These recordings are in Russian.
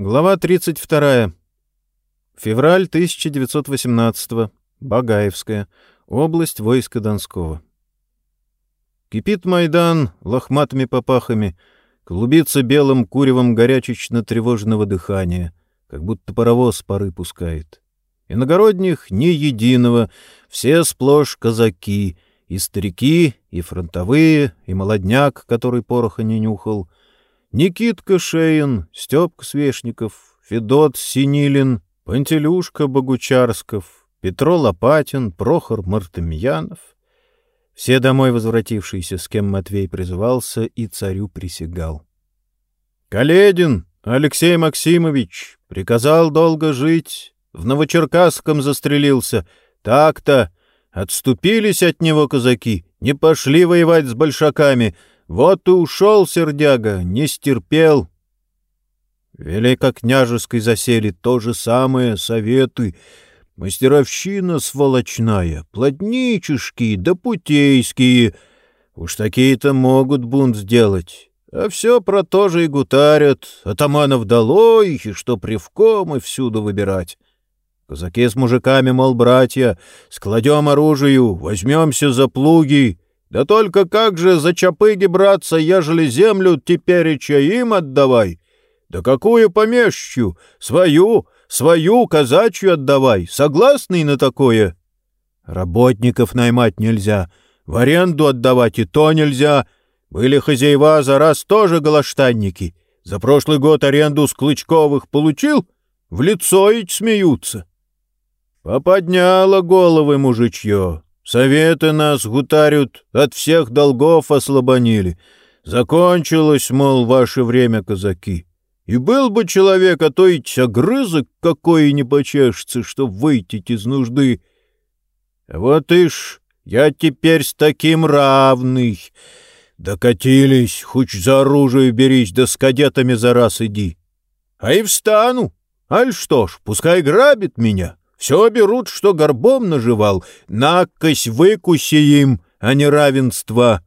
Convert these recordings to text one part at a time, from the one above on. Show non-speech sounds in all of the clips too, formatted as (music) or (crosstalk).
Глава 32. Февраль 1918. Багаевская. Область войска Донского. Кипит Майдан лохматыми попахами, клубится белым куревом горячечно-тревожного дыхания, как будто паровоз пары пускает. Иногородних ни единого, все сплошь казаки, и старики, и фронтовые, и молодняк, который пороха не нюхал — Никитка Шеин, Степка Свешников, Федот Синилин, Пантелюшка Богучарсков, Петро Лопатин, Прохор Мартемьянов. Все домой возвратившиеся, с кем Матвей призывался и царю присягал. Каледин Алексей Максимович приказал долго жить, в Новочеркасском застрелился. Так-то отступились от него казаки, не пошли воевать с большаками — вот и ушел сердяга, не стерпел. Великокняжеской засели то же самое советы. Мастеровщина сволочная, плотничешки да путейские. Уж такие-то могут бунт сделать. А все про то же и гутарят. Атаманов долой, и что привком, и всюду выбирать. Казаки с мужиками, мол, братья, складем оружию, возьмемся за плуги, да только как же за чапыги браться, ежели землю тепереча им отдавай? Да какую помещу? Свою, свою казачью отдавай. Согласный на такое? Работников наймать нельзя, в аренду отдавать и то нельзя. Были хозяева за раз тоже голоштанники. За прошлый год аренду с Клычковых получил? В лицо ведь смеются. Поподняло головы мужичье. Советы нас гутарют, от всех долгов ослабонили. Закончилось, мол, ваше время, казаки. И был бы человек, а то и огрызок какой не почешется, чтоб выйти из нужды. Вот ишь, я теперь с таким равный. Докатились, хоть за оружие берись, да с кадетами за раз иди. А и встану. Аль что ж, пускай грабит меня. Все берут, что горбом наживал, накось выкуси им, а не равенство.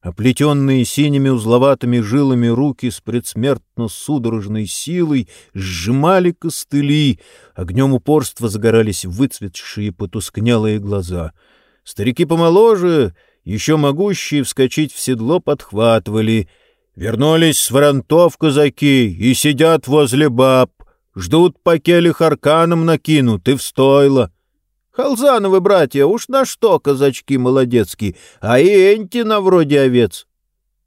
Оплетенные синими узловатыми жилами руки с предсмертно-судорожной силой сжимали костыли, огнем упорства загорались выцветшие потускнелые глаза. Старики помоложе, еще могущие вскочить в седло, подхватывали. Вернулись с воронтов казаки и сидят возле баб, Ждут, пока лихарканом накинут, и в стойло. Халзановы братья, уж на что казачки молодецкие, а и Энтина вроде овец.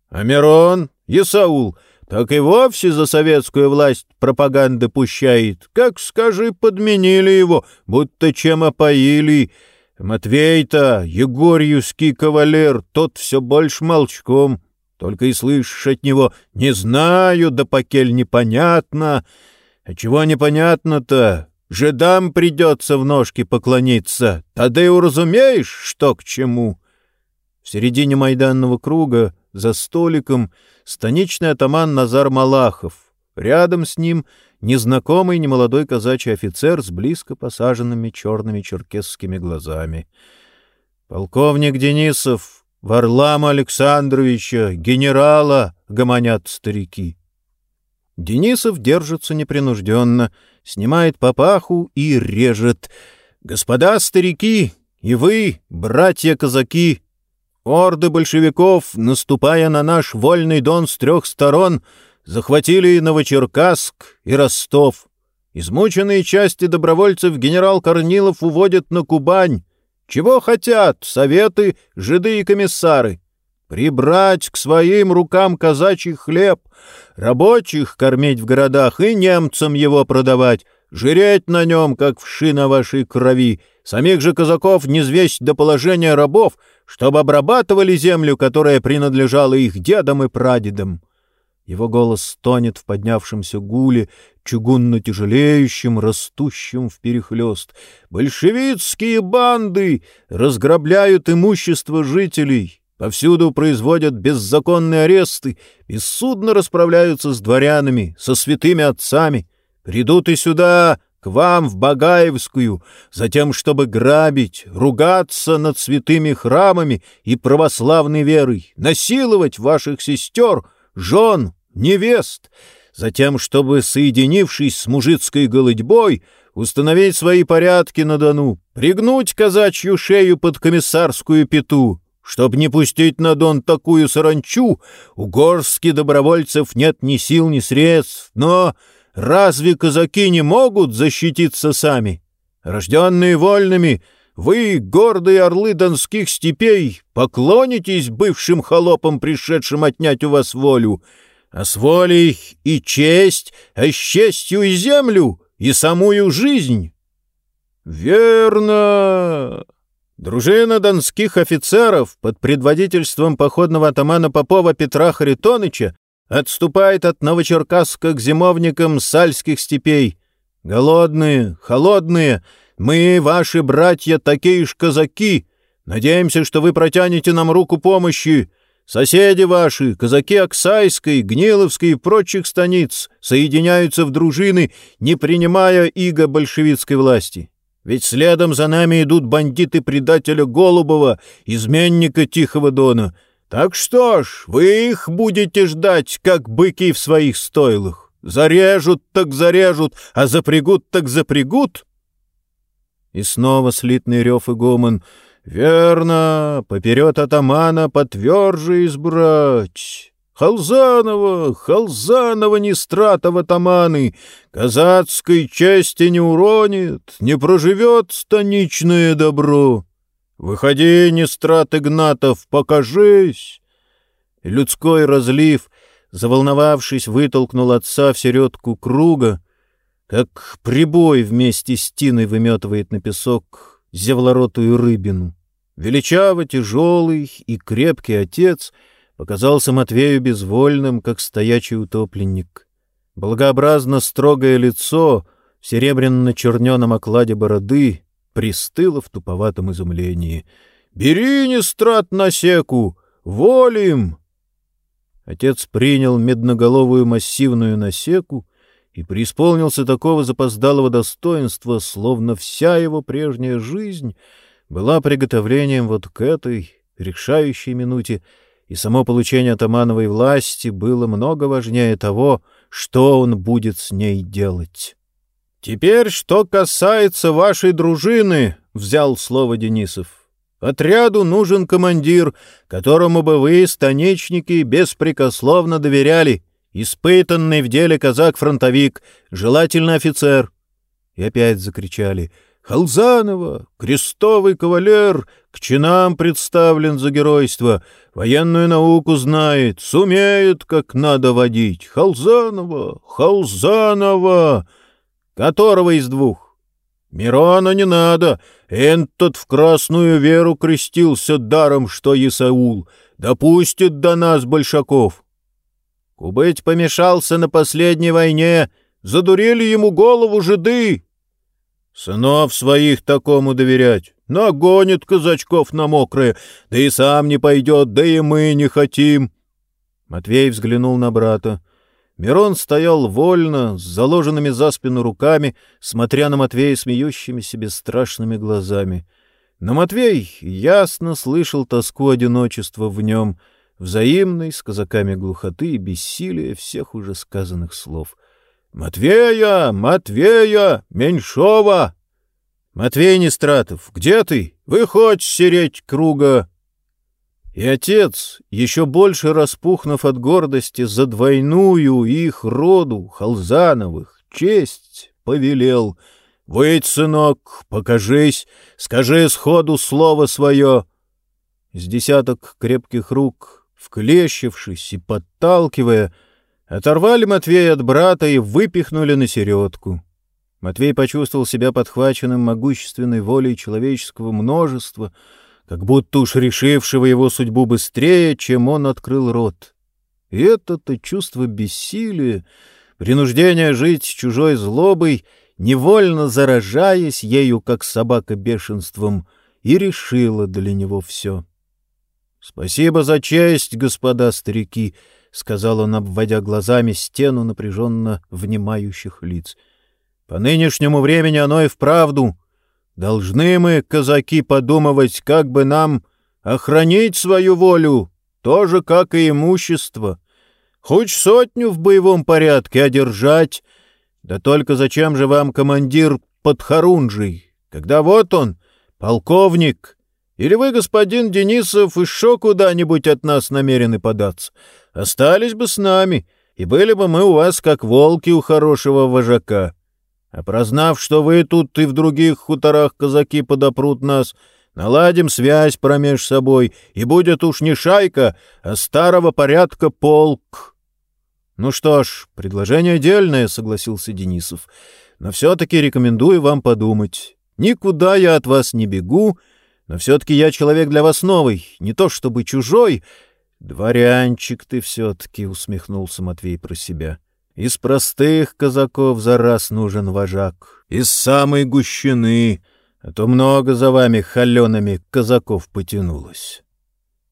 А Мирон, Исаул, так и вовсе за советскую власть пропаганды пущает. Как, скажи, подменили его, будто чем опоили. Матвей-то, Егорьевский кавалер, тот все больше молчком. Только и слышишь от него «не знаю, да покель непонятно». А чего непонятно-то? Жидам придется в ножки поклониться. Тогда и уразумеешь, что к чему. В середине майданного круга, за столиком, станичный атаман Назар Малахов. Рядом с ним незнакомый немолодой казачий офицер с близко посаженными черными черкесскими глазами. Полковник Денисов, Варлама Александровича, генерала, гомонят старики. Денисов держится непринужденно, снимает папаху и режет. «Господа старики, и вы, братья-казаки, орды большевиков, наступая на наш вольный дон с трех сторон, захватили Новочеркасск и Ростов. Измученные части добровольцев генерал Корнилов уводят на Кубань. Чего хотят советы, жиды и комиссары?» Прибрать к своим рукам казачий хлеб, рабочих кормить в городах и немцам его продавать, жиреть на нем, как вши на вашей крови, самих же казаков не звесть до положения рабов, чтобы обрабатывали землю, которая принадлежала их дедам и прадедам. Его голос стонет в поднявшемся гуле, чугунно-тяжелеющем, растущем вперехлёст. «Большевистские банды разграбляют имущество жителей, Повсюду производят беззаконные аресты, бессудно расправляются с дворянами, со святыми отцами. Придут и сюда, к вам, в Багаевскую, затем, чтобы грабить, ругаться над святыми храмами и православной верой, насиловать ваших сестер, жен, невест, затем, чтобы, соединившись с мужицкой голодьбой, установить свои порядки на Дону, пригнуть казачью шею под комиссарскую пету, Чтоб не пустить на Дон такую саранчу, у горстки добровольцев нет ни сил, ни средств, но разве казаки не могут защититься сами? Рожденные вольными, вы, гордые орлы донских степей, поклонитесь бывшим холопам, пришедшим отнять у вас волю, а с волей и честь, а с честью и землю, и самую жизнь. Верно. Дружина донских офицеров под предводительством походного атамана Попова Петра Харитоныча отступает от Новочеркасска к зимовникам сальских степей. Голодные, холодные, мы, ваши братья, такие ж казаки. Надеемся, что вы протянете нам руку помощи. Соседи ваши, казаки Оксайской, Гниловской и прочих станиц, соединяются в дружины, не принимая иго большевистской власти. Ведь следом за нами идут бандиты предателя Голубова, изменника Тихого Дона. Так что ж, вы их будете ждать, как быки в своих стойлах. Зарежут так зарежут, а запрягут так запрягут. И снова слитный рев и гомон. «Верно, поперед атамана потверже избрать». Халзанова, Халзанова, Нестратова таманы, казацкой чести не уронит, не проживет станичное добро. Выходи, Нестрат Игнатов, покажись!» Людской разлив, заволновавшись, вытолкнул отца в середку круга, как прибой вместе с тиной выметывает на песок зевлоротую рыбину. Величаво тяжелый и крепкий отец — показался Матвею безвольным, как стоячий утопленник. Благообразно строгое лицо в серебряно-черненом окладе бороды пристыло в туповатом изумлении. «Бери, Нестрат, насеку! Волим!» Отец принял медноголовую массивную насеку и преисполнился такого запоздалого достоинства, словно вся его прежняя жизнь была приготовлением вот к этой решающей минуте — и само получение атамановой власти было много важнее того, что он будет с ней делать. «Теперь, что касается вашей дружины», — взял слово Денисов. «Отряду нужен командир, которому бы вы, станичники, беспрекословно доверяли, испытанный в деле казак-фронтовик, желательно офицер». И опять закричали — Халзанова, крестовый кавалер, к чинам представлен за геройство, военную науку знает, сумеет, как надо водить. Халзанова, Халзанова, которого из двух? Мирона не надо, этот в красную веру крестился даром, что Исаул, допустит до нас большаков. Кубыть помешался на последней войне, задурили ему голову жиды, Сынов своих такому доверять. Нагонит казачков на мокрые, да и сам не пойдет, да и мы не хотим. Матвей взглянул на брата. Мирон стоял вольно, с заложенными за спину руками, смотря на Матвея смеющимися бесстрашными глазами. Но Матвей ясно слышал тоску одиночества в нем, взаимной с казаками глухоты и бессилия всех уже сказанных слов — «Матвея! Матвея! Меньшова!» «Матвей Нестратов, где ты? Выходь сереть круга!» И отец, еще больше распухнув от гордости за двойную их роду, Халзановых, честь, повелел. «Выйдь, сынок, покажись, скажи сходу слово свое!» С десяток крепких рук, вклещившись и подталкивая, — Оторвали Матвея от брата и выпихнули на середку. Матвей почувствовал себя подхваченным могущественной волей человеческого множества, как будто уж решившего его судьбу быстрее, чем он открыл рот. И это-то чувство бессилия, принуждение жить с чужой злобой, невольно заражаясь ею, как собака бешенством, и решило для него все. — Спасибо за честь, господа старики! —— сказал он, обводя глазами стену напряженно внимающих лиц. — По нынешнему времени оно и вправду. Должны мы, казаки, подумывать, как бы нам охранить свою волю, тоже как и имущество. Хоть сотню в боевом порядке одержать. Да только зачем же вам командир подхорунжий, когда вот он, полковник, или вы, господин Денисов, еще куда-нибудь от нас намерены податься? Остались бы с нами, и были бы мы у вас как волки у хорошего вожака. А прознав, что вы тут и в других хуторах казаки подопрут нас, наладим связь промеж собой, и будет уж не шайка, а старого порядка полк. — Ну что ж, предложение дельное, — согласился Денисов, — но все-таки рекомендую вам подумать. Никуда я от вас не бегу, но все-таки я человек для вас новый, не то чтобы чужой. — Дворянчик ты все-таки, — усмехнулся Матвей про себя. — из простых казаков за раз нужен вожак, из самой гущины, а то много за вами холеными казаков потянулось.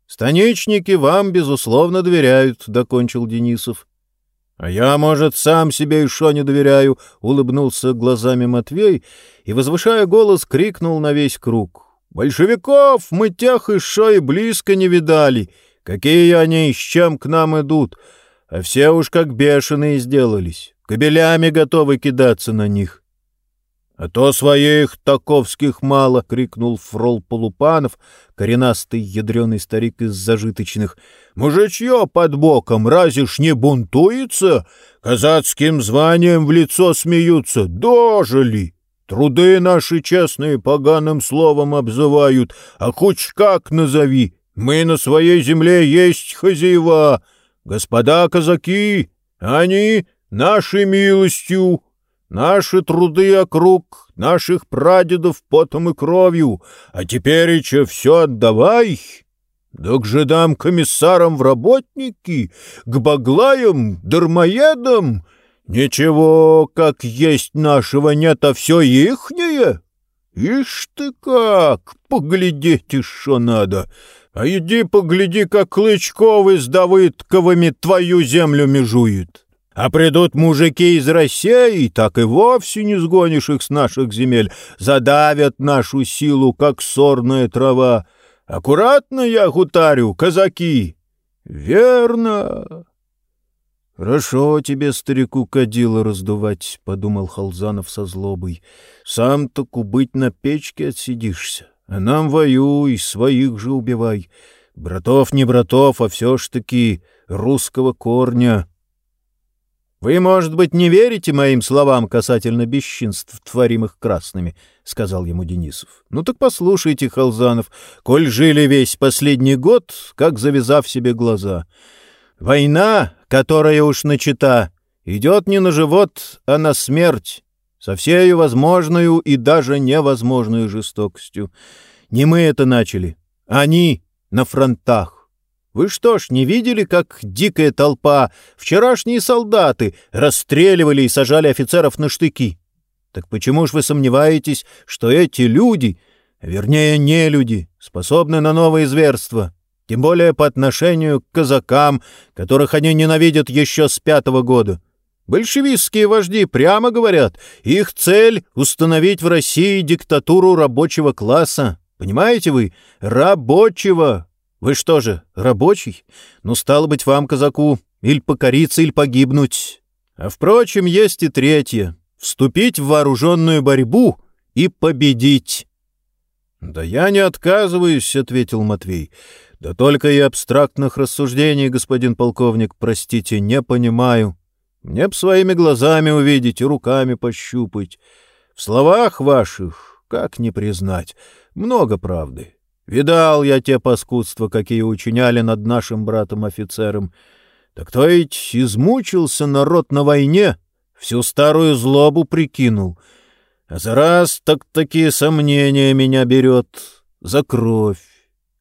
Станичники вам, безусловно, доверяют, — докончил Денисов. — А я, может, сам себе еще не доверяю, — улыбнулся глазами Матвей и, возвышая голос, крикнул на весь круг. — Большевиков мы тех еще и близко не видали. Какие они и с чем к нам идут? — а все уж как бешеные сделались, кобелями готовы кидаться на них. — А то своих таковских мало! — крикнул фрол Полупанов, коренастый ядреный старик из зажиточных. — Мужичье под боком, разве ж не бунтуется? Казацким званием в лицо смеются. Дожили! Труды наши честные поганым словом обзывают, а хоть как назови. Мы на своей земле есть хозяева, Господа казаки, они нашей милостью, наши труды округ, наших прадедов потом и кровью, а теперь еще все отдавай. Да к жидам комиссарам в работники, к баглаям, дармоедам, ничего, как есть нашего нет, а все ихнее. Ишь ты как, поглядеть еще надо, а иди погляди, как Клычковы с Давыдковыми твою землю межуют. А придут мужики из России, так и вовсе не сгонишь их с наших земель, задавят нашу силу, как сорная трава. Аккуратно я гутарю, казаки. Верно. Хорошо тебе, старику, кадила раздувать, — подумал Халзанов со злобой. Сам-то кубыть на печке отсидишься. А нам воюй, своих же убивай. Братов не братов, а все ж таки русского корня. «Вы, может быть, не верите моим словам касательно бесчинств, творимых красными?» — сказал ему Денисов. «Ну так послушайте, Халзанов, коль жили весь последний год, как завязав себе глаза. Война, которая уж начата, идет не на живот, а на смерть со всей возможную и даже невозможную жестокостью. Не мы это начали, они на фронтах. Вы что ж, не видели, как дикая толпа, вчерашние солдаты, расстреливали и сажали офицеров на штыки? Так почему ж вы сомневаетесь, что эти люди, вернее, не люди, способны на новые зверства? Тем более по отношению к казакам, которых они ненавидят еще с пятого года. Большевистские вожди прямо говорят, их цель — установить в России диктатуру рабочего класса. Понимаете вы? Рабочего! Вы что же, рабочий? Ну, стало быть, вам, казаку, или покориться, или погибнуть. А, впрочем, есть и третье — вступить в вооруженную борьбу и победить. — Да я не отказываюсь, — ответил Матвей. — Да только и абстрактных рассуждений, господин полковник, простите, не понимаю. — мне б своими глазами увидеть и руками пощупать. В словах ваших, как не признать, много правды. Видал я те паскудства, какие учиняли над нашим братом-офицером. Так то ведь измучился народ на войне, всю старую злобу прикинул. А за раз так такие сомнения меня берет за кровь.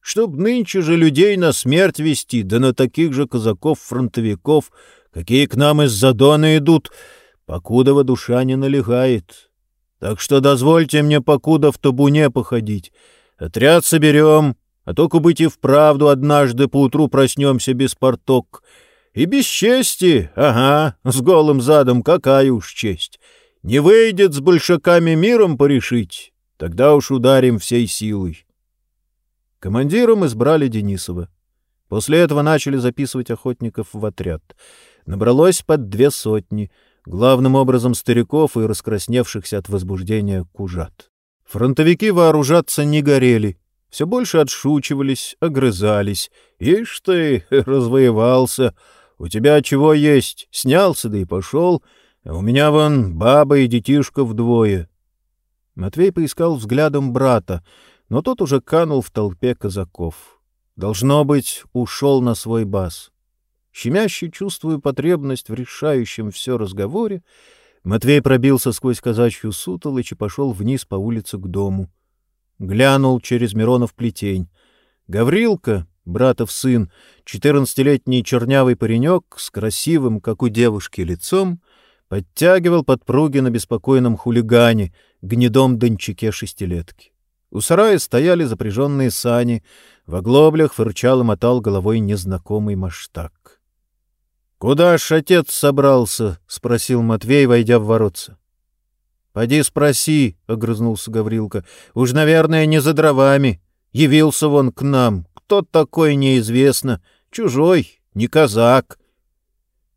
Чтоб нынче же людей на смерть вести, да на таких же казаков-фронтовиков — какие к нам из-за Дона идут, покудова душа не налегает. Так что дозвольте мне покуда в табуне походить. Отряд соберем, а только быть и вправду однажды поутру проснемся без порток. И без чести, ага, с голым задом, какая уж честь. Не выйдет с большаками миром порешить, тогда уж ударим всей силой. Командиром избрали Денисова. После этого начали записывать охотников в отряд. Набралось под две сотни, главным образом стариков и раскрасневшихся от возбуждения кужат. Фронтовики вооружаться не горели, все больше отшучивались, огрызались. «Ишь ты, (laughs) развоевался! У тебя чего есть? Снялся, да и пошел. А у меня вон баба и детишка вдвое». Матвей поискал взглядом брата, но тот уже канул в толпе казаков. Должно быть, ушел на свой бас. Щемящий, чувствуя потребность в решающем все разговоре, Матвей пробился сквозь казачью сутолочь и пошел вниз по улице к дому. Глянул через Миронов плетень. Гаврилка, братов сын, четырнадцатилетний чернявый паренек с красивым, как у девушки, лицом, подтягивал подпруги на беспокойном хулигане, гнедом дончике шестилетки. У сарая стояли запряженные сани, в оглоблях фырчал и мотал головой незнакомый маштак. — Куда ж отец собрался? — спросил Матвей, войдя в воротца. — Поди спроси, — огрызнулся Гаврилка. — Уж, наверное, не за дровами. Явился вон к нам. Кто такой, неизвестно. Чужой, не казак.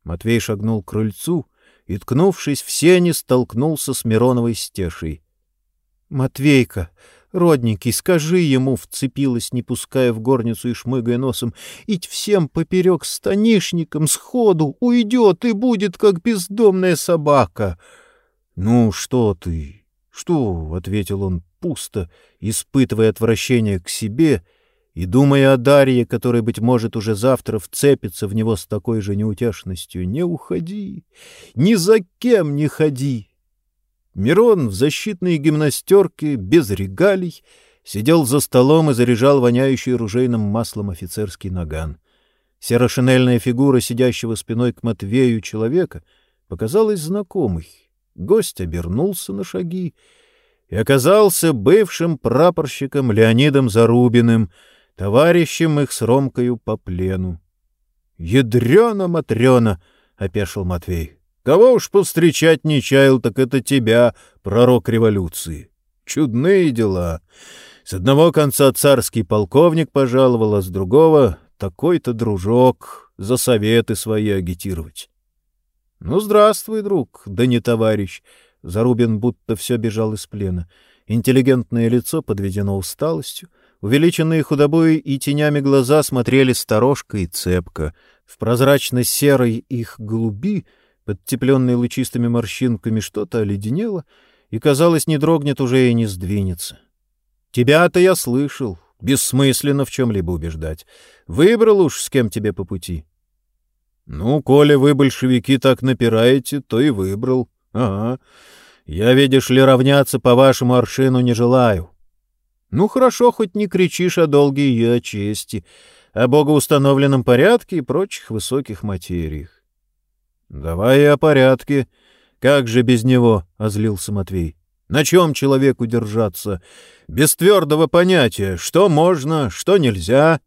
Матвей шагнул к крыльцу и, ткнувшись в сени, столкнулся с Мироновой стешей. — Матвейка, Родненький, скажи ему, — вцепилась, не пуская в горницу и шмыгая носом, — ить всем поперек станишником сходу уйдет и будет, как бездомная собака. — Ну, что ты? Что? — ответил он пусто, испытывая отвращение к себе и думая о Дарье, которая, быть может, уже завтра вцепится в него с такой же неутешностью. Не уходи, ни за кем не ходи. Мирон в защитной гимнастерке, без регалий, сидел за столом и заряжал воняющий ружейным маслом офицерский наган. Серошинельная фигура сидящего спиной к Матвею человека показалась знакомой. Гость обернулся на шаги и оказался бывшим прапорщиком Леонидом Зарубиным, товарищем их с Ромкою по плену. — Ядрена-матрена! — опешил Матвей. Кого уж повстречать не чаял, так это тебя, пророк революции. Чудные дела. С одного конца царский полковник пожаловал, а с другого — такой-то дружок за советы свои агитировать. — Ну, здравствуй, друг, да не товарищ. Зарубин будто все бежал из плена. Интеллигентное лицо подведено усталостью, увеличенные худобой и тенями глаза смотрели сторожко и цепко. В прозрачно-серой их голуби — Подтепленный лучистыми морщинками что-то оледенело и, казалось, не дрогнет уже и не сдвинется. Тебя-то я слышал. Бессмысленно в чем-либо убеждать. Выбрал уж, с кем тебе по пути. Ну, коли вы, большевики, так напираете, то и выбрал. Ага. Я, видишь ли, равняться по вашему аршину не желаю. Ну, хорошо, хоть не кричишь о долге и о чести, о богоустановленном порядке и прочих высоких материях. — Давай о порядке. Как же без него? — озлился Матвей. — На чем человеку держаться? Без твердого понятия, что можно, что нельзя.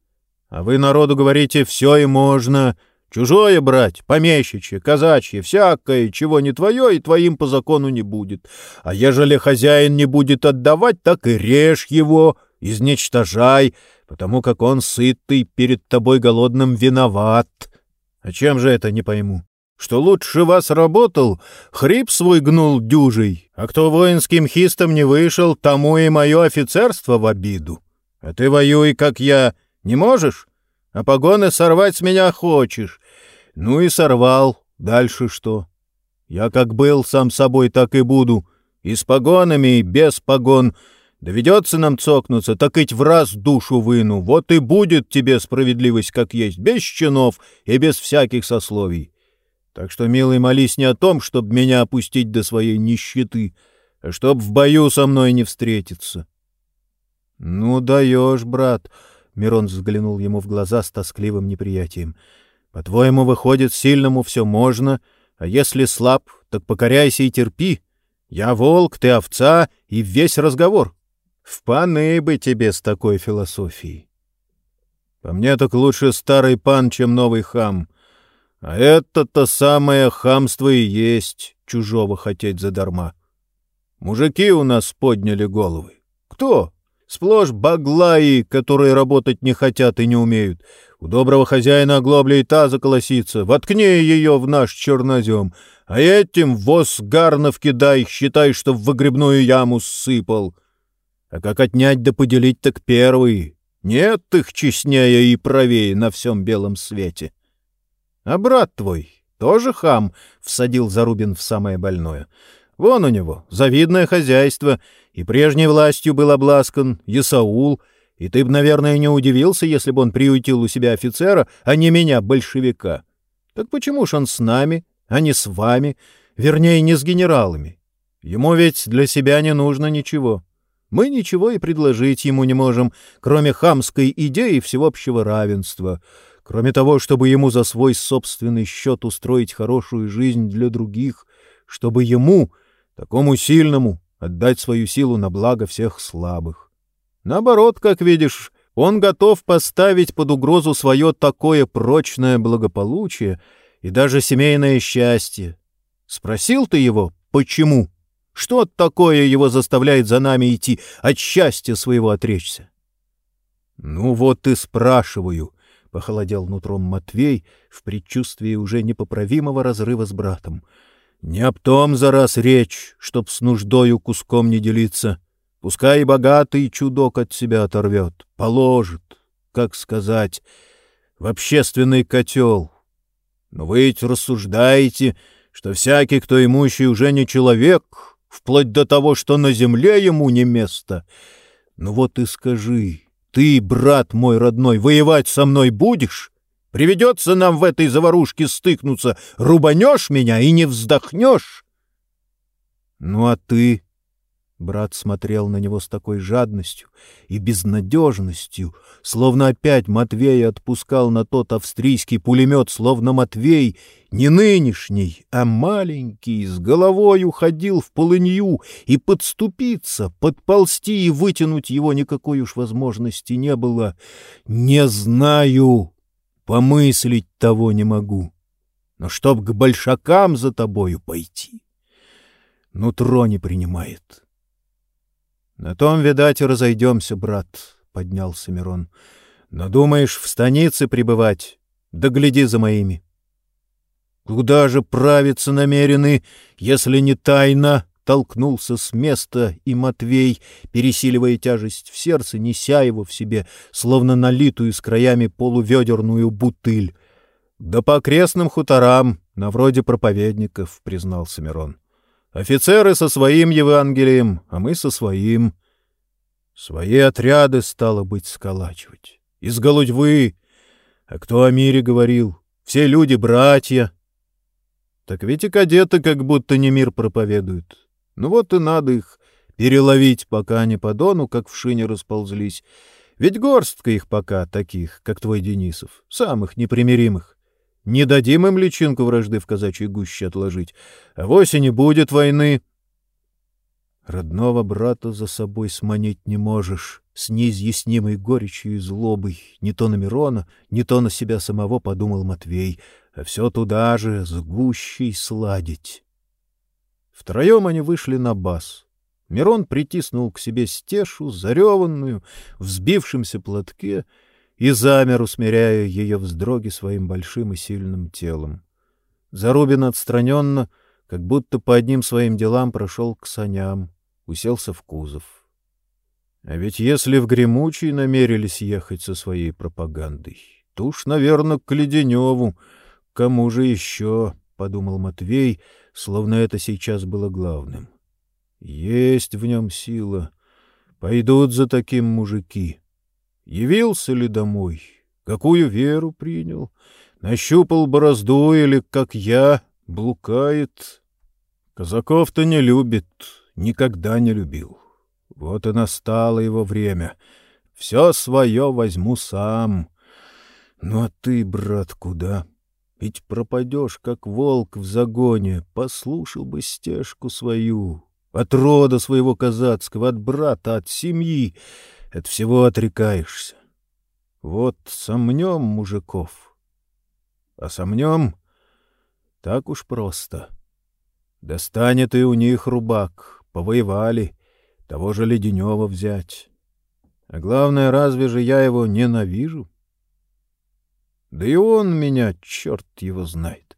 А вы народу говорите «все и можно». Чужое брать, помещичье, казачье, всякое, чего не твое, и твоим по закону не будет. А ежели хозяин не будет отдавать, так и режь его, изничтожай, потому как он сытый, перед тобой голодным виноват. А чем же это, не пойму? Что лучше вас работал, хрип свой гнул дюжей, а кто воинским хистом не вышел, тому и мое офицерство в обиду. А ты воюй, как я, не можешь? А погоны сорвать с меня хочешь. Ну и сорвал. Дальше что? Я как был сам собой, так и буду. И с погонами, и без погон. Доведется нам цокнуться, так ведь в раз душу выну. Вот и будет тебе справедливость, как есть, без чинов и без всяких сословий. Так что, милый, молись не о том, чтобы меня опустить до своей нищеты, а чтоб в бою со мной не встретиться. — Ну, даешь, брат, — Мирон взглянул ему в глаза с тоскливым неприятием. — По-твоему, выходит, сильному все можно, а если слаб, так покоряйся и терпи. Я волк, ты овца, и весь разговор. В паны бы тебе с такой философией. По мне так лучше старый пан, чем новый хам — а это-то самое хамство и есть чужого хотеть задарма. Мужики у нас подняли головы. Кто? Сплошь баглаи, которые работать не хотят и не умеют. У доброго хозяина оглобля и та заколосится. Воткни ее в наш чернозем. А этим воз гарнов кидай, считай, что в выгребную яму сыпал. А как отнять да поделить, так первый. Нет их честнее и правее на всем белом свете. А брат твой тоже хам, — всадил Зарубин в самое больное. Вон у него завидное хозяйство, и прежней властью был обласкан Исаул, и ты бы, наверное, не удивился, если бы он приютил у себя офицера, а не меня, большевика. Так почему ж он с нами, а не с вами, вернее, не с генералами? Ему ведь для себя не нужно ничего. Мы ничего и предложить ему не можем, кроме хамской идеи всеобщего равенства — Кроме того, чтобы ему за свой собственный счет устроить хорошую жизнь для других, чтобы ему, такому сильному, отдать свою силу на благо всех слабых. Наоборот, как видишь, он готов поставить под угрозу свое такое прочное благополучие и даже семейное счастье. Спросил ты его, почему? Что такое его заставляет за нами идти, от счастья своего отречься? — Ну вот и спрашиваю, — похолодел нутром Матвей в предчувствии уже непоправимого разрыва с братом. — Не об том за раз речь, чтоб с нуждою куском не делиться. Пускай и богатый чудок от себя оторвет, положит, как сказать, в общественный котел. Но вы ведь рассуждаете, что всякий, кто имущий, уже не человек, вплоть до того, что на земле ему не место. Ну вот и скажи, ты, брат мой родной, воевать со мной будешь? Приведется нам в этой заварушке стыкнуться, рубанешь меня и не вздохнешь? Ну а ты Брат смотрел на него с такой жадностью и безнадежностью, словно опять Матвей отпускал на тот австрийский пулемет, словно Матвей не нынешний, а маленький, с головой уходил в полынью, и подступиться, подползти и вытянуть его никакой уж возможности не было. «Не знаю, помыслить того не могу, но чтоб к большакам за тобою пойти, нутро не принимает». На том, видать, разойдемся, брат, — поднялся Мирон. Но думаешь, в станице пребывать? Да гляди за моими. Куда же правиться намерены, если не тайна? Толкнулся с места и Матвей, пересиливая тяжесть в сердце, неся его в себе, словно налитую с краями полуведерную бутыль. Да по окрестным хуторам, на вроде проповедников, признался Мирон. Офицеры со своим Евангелием, а мы со своим. Свои отряды, стало быть, сколачивать. Из голудьвы. А кто о мире говорил? Все люди — братья. Так ведь и кадеты как будто не мир проповедуют. Ну вот и надо их переловить, пока они по дону, как в шине расползлись. Ведь горстка их пока таких, как твой Денисов, самых непримиримых. Не дадим им личинку вражды в казачьей гуще отложить, а в осени будет войны. Родного брата за собой сманить не можешь, с неизъяснимой горечью и злобой, не то на Мирона, не то на себя самого, подумал Матвей, а все туда же, с гущей сладить. Втроем они вышли на бас. Мирон притиснул к себе стешу, зареванную, в сбившемся платке, и замер, усмиряя ее вздроги своим большим и сильным телом. Зарубин отстраненно, как будто по одним своим делам прошел к саням, уселся в кузов. А ведь если в Гремучий намерились ехать со своей пропагандой, то уж, наверное, к Леденеву, кому же еще, — подумал Матвей, словно это сейчас было главным. Есть в нем сила, пойдут за таким мужики. Явился ли домой? Какую веру принял? Нащупал борозду или, как я, блукает? Казаков-то не любит, никогда не любил. Вот и настало его время. Все свое возьму сам. Ну а ты, брат, куда? Ведь пропадешь, как волк в загоне, послушал бы стежку свою. От рода своего казацкого, от брата, от семьи от всего отрекаешься. Вот сомнем мужиков. А сомнем так уж просто. Достанет и у них рубак, повоевали, того же Леденева взять. А главное, разве же я его ненавижу? Да и он меня, черт его знает.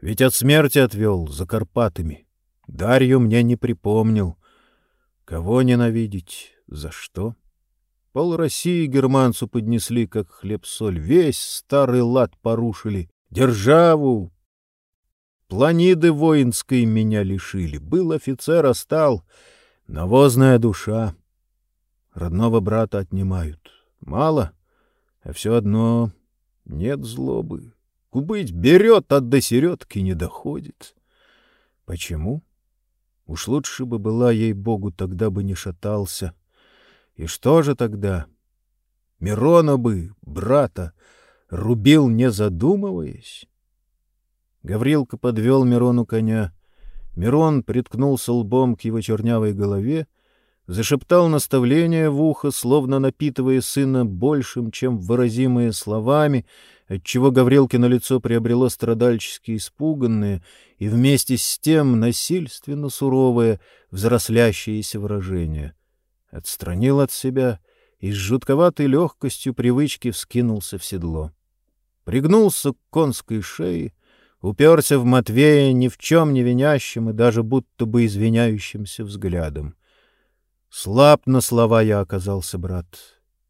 Ведь от смерти отвел за Карпатами. Дарью мне не припомнил. Кого ненавидеть? За что? Пол России германцу поднесли, как хлеб-соль. Весь старый лад порушили. Державу, планиды воинской меня лишили. Был офицер, а стал навозная душа. Родного брата отнимают. Мало, а все одно нет злобы. Кубыть берет, а до середки не доходит. Почему? Уж лучше бы была ей-богу, тогда бы не шатался. И что же тогда? Мирона бы, брата, рубил, не задумываясь? Гаврилка подвел Мирону коня. Мирон приткнулся лбом к его чернявой голове, зашептал наставление в ухо, словно напитывая сына большим, чем выразимые словами, отчего Гаврилкино лицо приобрело страдальчески испуганное и вместе с тем насильственно суровое, взрослящееся выражение. Отстранил от себя и с жутковатой легкостью привычки вскинулся в седло. Пригнулся к конской шее, уперся в Матвея ни в чем не винящим и даже будто бы извиняющимся взглядом. Слаб на слова я оказался, брат.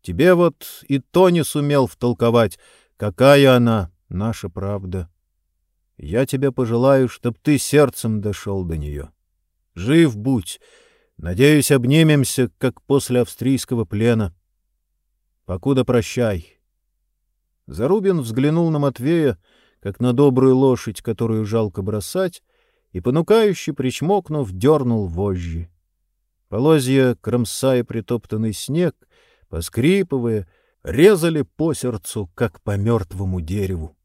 Тебе вот и то не сумел втолковать, какая она, наша правда. Я тебе пожелаю, чтоб ты сердцем дошел до нее. Жив будь. Надеюсь, обнимемся, как после австрийского плена. Покуда прощай. Зарубин взглянул на Матвея, как на добрую лошадь, которую жалко бросать, и, понукающе причмокнув, дернул вожжи. Полозья, кромсая притоптанный снег, поскрипывая, резали по сердцу, как по мертвому дереву.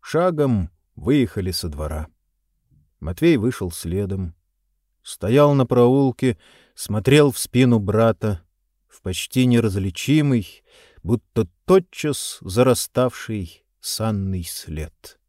Шагом выехали со двора. Матвей вышел следом. Стоял на проулке, смотрел в спину брата, в почти неразличимый, будто тотчас зараставший санный след.